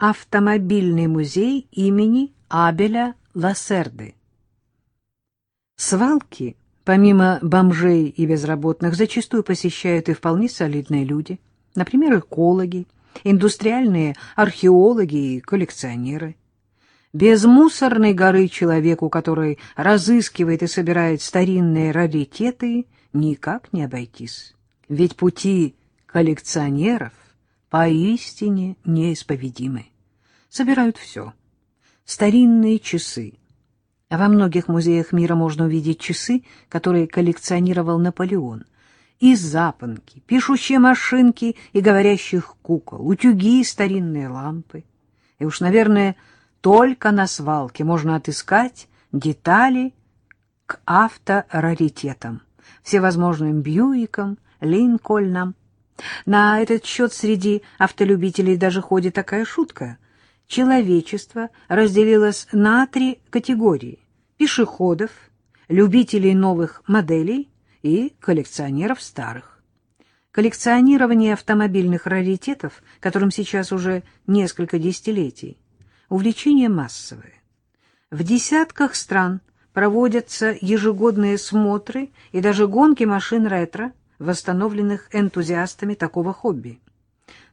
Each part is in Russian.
Автомобильный музей имени Абеля Лассерды. Свалки, помимо бомжей и безработных, зачастую посещают и вполне солидные люди, например, экологи, индустриальные археологи и коллекционеры. Без мусорной горы человеку, который разыскивает и собирает старинные раритеты, никак не обойтись. Ведь пути коллекционеров поистине неисповедимы. Собирают все. Старинные часы. Во многих музеях мира можно увидеть часы, которые коллекционировал Наполеон. И запонки, пишущие машинки и говорящих кукол, утюги и старинные лампы. И уж, наверное, только на свалке можно отыскать детали к автораритетам, всевозможным Бьюикам, Линкольнам, на этот счет среди автолюбителей даже ходит такая шутка. Человечество разделилось на три категории – пешеходов, любителей новых моделей и коллекционеров старых. Коллекционирование автомобильных раритетов, которым сейчас уже несколько десятилетий, увлечение массовое. В десятках стран проводятся ежегодные смотры и даже гонки машин ретро – восстановленных энтузиастами такого хобби.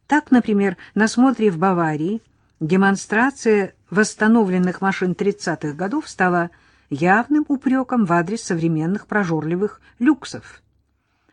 Так, например, на смотре в Баварии демонстрация восстановленных машин 30-х годов стала явным упреком в адрес современных прожорливых люксов.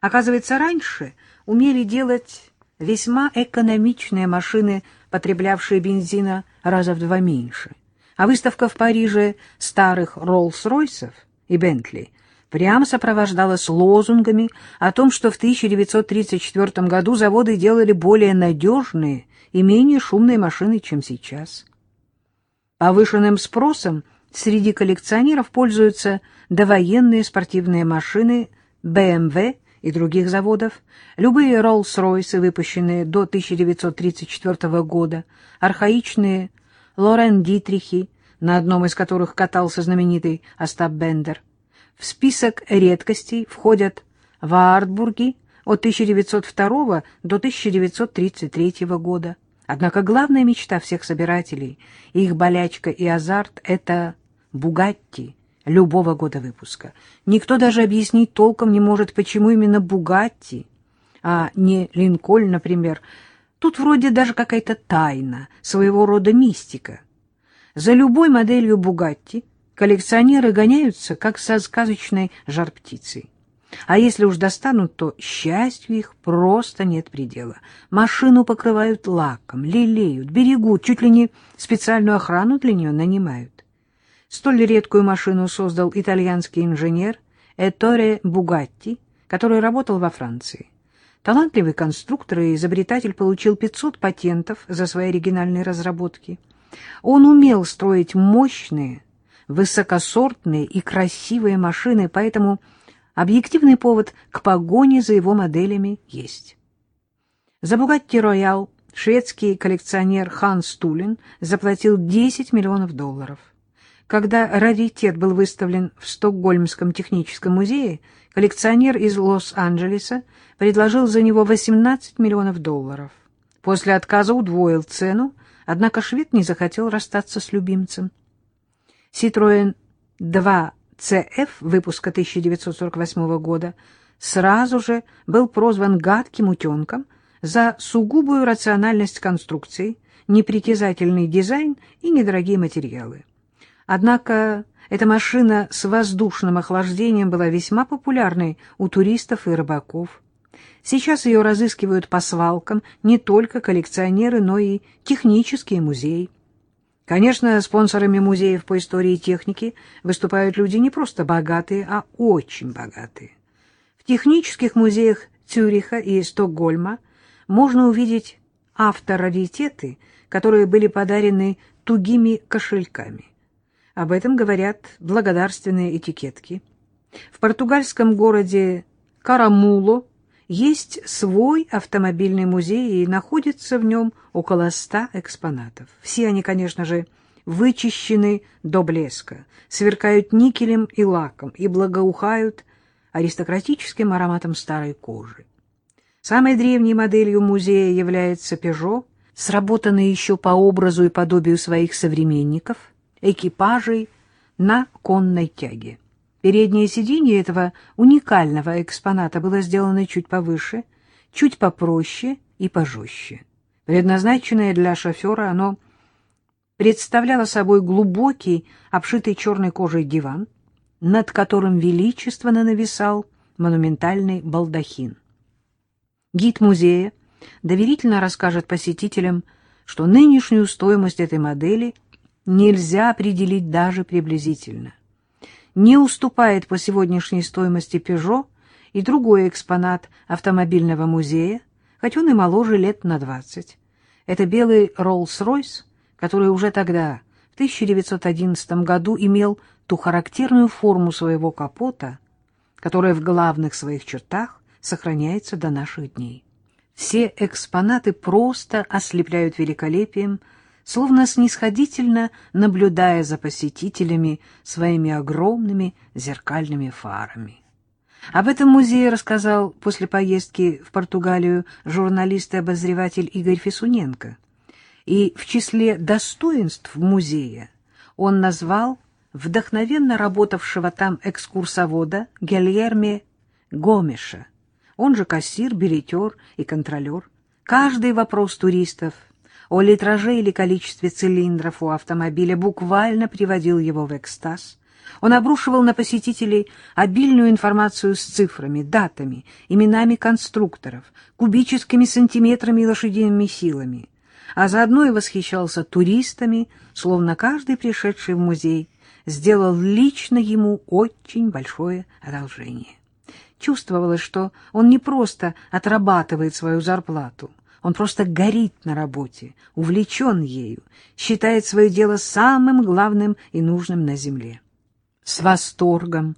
Оказывается, раньше умели делать весьма экономичные машины, потреблявшие бензина раза в два меньше. А выставка в Париже старых Роллс-Ройсов и Бентли – прямо сопровождалась лозунгами о том, что в 1934 году заводы делали более надежные и менее шумные машины, чем сейчас. Повышенным спросом среди коллекционеров пользуются довоенные спортивные машины BMW и других заводов, любые Роллс-Ройсы, выпущенные до 1934 года, архаичные Лорен Дитрихи, на одном из которых катался знаменитый Остап Бендер, в список редкостей входят Ваартбурги от 1902 до 1933 года. Однако главная мечта всех собирателей, их болячка и азарт — это «Бугатти» любого года выпуска. Никто даже объяснить толком не может, почему именно «Бугатти», а не «Линкольн», например. Тут вроде даже какая-то тайна, своего рода мистика. За любой моделью «Бугатти» Коллекционеры гоняются, как со сказочной жар-птицей. А если уж достанут, то счастью их просто нет предела. Машину покрывают лаком, лелеют, берегут, чуть ли не специальную охрану для нее нанимают. Столь редкую машину создал итальянский инженер Эторе Бугатти, который работал во Франции. Талантливый конструктор и изобретатель получил 500 патентов за свои оригинальные разработки. Он умел строить мощные, высокосортные и красивые машины, поэтому объективный повод к погоне за его моделями есть. За Bugatti Royale шведский коллекционер Хан Стулин заплатил 10 миллионов долларов. Когда раритет был выставлен в Стокгольмском техническом музее, коллекционер из Лос-Анджелеса предложил за него 18 миллионов долларов. После отказа удвоил цену, однако швед не захотел расстаться с любимцем. Citroën 2 CF выпуска 1948 года сразу же был прозван «гадким утенком» за сугубую рациональность конструкции, непритязательный дизайн и недорогие материалы. Однако эта машина с воздушным охлаждением была весьма популярной у туристов и рыбаков. Сейчас ее разыскивают по свалкам не только коллекционеры, но и технические музеи. Конечно, спонсорами музеев по истории и технике выступают люди не просто богатые, а очень богатые. В технических музеях Цюриха и Стокгольма можно увидеть автораритеты, которые были подарены тугими кошельками. Об этом говорят благодарственные этикетки. В португальском городе Карамуло есть свой автомобильный музей, и находится в нем около ста экспонатов. Все они, конечно же, вычищены до блеска, сверкают никелем и лаком и благоухают аристократическим ароматом старой кожи. Самой древней моделью музея является Peugeot сработанные еще по образу и подобию своих современников, экипажей на конной тяге. Переднее сиденье этого уникального экспоната было сделано чуть повыше, чуть попроще и пожестче. Предназначенное для шофера, оно представляло собой глубокий, обшитый черной кожей диван, над которым величественно нависал монументальный балдахин. Гид музея доверительно расскажет посетителям, что нынешнюю стоимость этой модели нельзя определить даже приблизительно. Не уступает по сегодняшней стоимости «Пежо» и другой экспонат автомобильного музея, хоть он и моложе лет на 20. Это белый Роллс-Ройс, который уже тогда, в 1911 году, имел ту характерную форму своего капота, которая в главных своих чертах сохраняется до наших дней. Все экспонаты просто ослепляют великолепием, словно снисходительно наблюдая за посетителями своими огромными зеркальными фарами. Об этом музее рассказал после поездки в Португалию журналист и обозреватель Игорь Фисуненко. И в числе достоинств музея он назвал вдохновенно работавшего там экскурсовода Гельерме Гомеша, он же кассир, билетер и контролер. Каждый вопрос туристов о литраже или количестве цилиндров у автомобиля буквально приводил его в экстаз. Он обрушивал на посетителей обильную информацию с цифрами, датами, именами конструкторов, кубическими сантиметрами и лошадиными силами, а заодно и восхищался туристами, словно каждый пришедший в музей сделал лично ему очень большое одолжение. Чувствовалось, что он не просто отрабатывает свою зарплату, он просто горит на работе, увлечен ею, считает свое дело самым главным и нужным на земле. С восторгом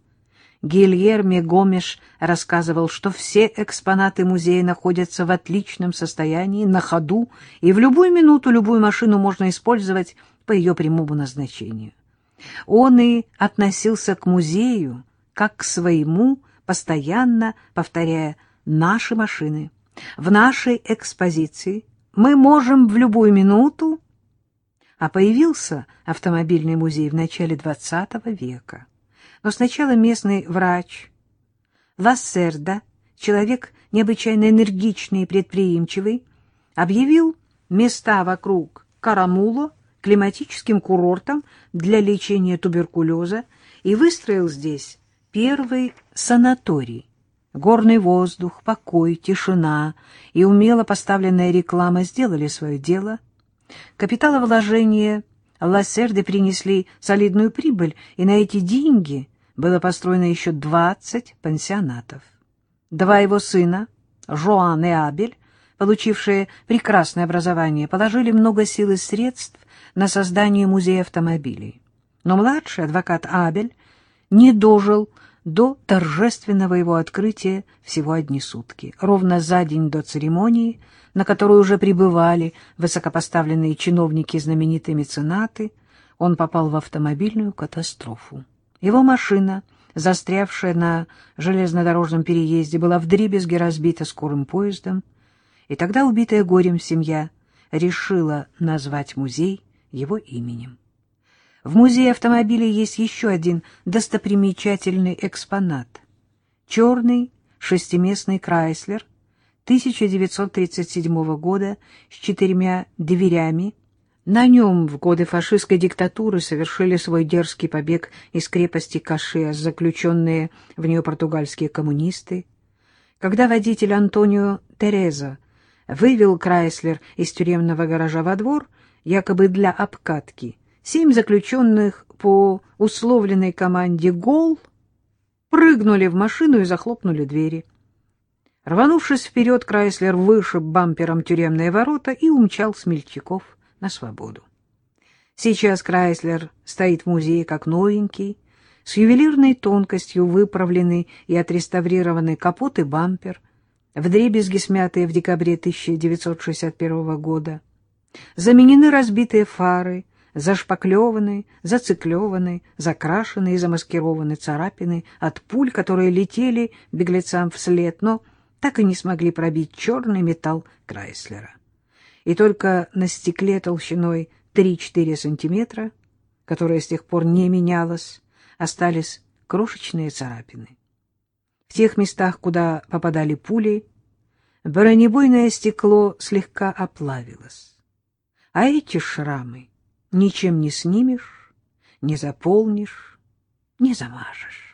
Гильерме Гомеш рассказывал, что все экспонаты музея находятся в отличном состоянии, на ходу, и в любую минуту любую машину можно использовать по ее прямому назначению. Он и относился к музею как к своему постоянно повторяя «наши машины». В нашей экспозиции мы можем в любую минуту... А появился автомобильный музей в начале XX века. Но сначала местный врач Лассерда, человек необычайно энергичный и предприимчивый, объявил места вокруг Карамуло климатическим курортом для лечения туберкулеза и выстроил здесь первый санаторий. Горный воздух, покой, тишина и умело поставленная реклама сделали свое дело. Капиталовложения Лассерды принесли солидную прибыль, и на эти деньги было построено еще 20 пансионатов. Два его сына, Жоан и Абель, получившие прекрасное образование, положили много сил и средств на создание музея автомобилей. Но младший адвокат Абель не дожил до торжественного его открытия всего одни сутки. Ровно за день до церемонии, на которую уже прибывали высокопоставленные чиновники и знаменитые меценаты, он попал в автомобильную катастрофу. Его машина, застрявшая на железнодорожном переезде, была вдребезги разбита скорым поездом, и тогда убитая горем семья решила назвать музей его именем. В музее автомобилей есть еще один достопримечательный экспонат. Черный шестиместный Крайслер 1937 года с четырьмя дверями. На нем в годы фашистской диктатуры совершили свой дерзкий побег из крепости Кашиас, заключенные в нее португальские коммунисты. Когда водитель Антонио Тереза вывел Крайслер из тюремного гаража во двор, якобы для обкатки, Семь заключенных по условленной команде «Гол» прыгнули в машину и захлопнули двери. Рванувшись вперед, Крайслер вышиб бампером тюремные ворота и умчал смельчаков на свободу. Сейчас Крайслер стоит в музее как новенький, с ювелирной тонкостью выправленный и отреставрированный капот и бампер, вдребезги смятые в декабре 1961 года. Заменены разбитые фары — зашпаклеваны, зациклеваны, закрашены и замаскированы царапины от пуль, которые летели беглецам вслед, но так и не смогли пробить черный металл Крайслера. и только на стекле толщиной 3-4 сантиметра, которая с тех пор не менялась, остались крошечные царапины. В тех местах, куда попадали пули, бронебойное стекло слегка оплавилось. А эти шрамы ничем не снимешь, не заполнишь, не замажешь.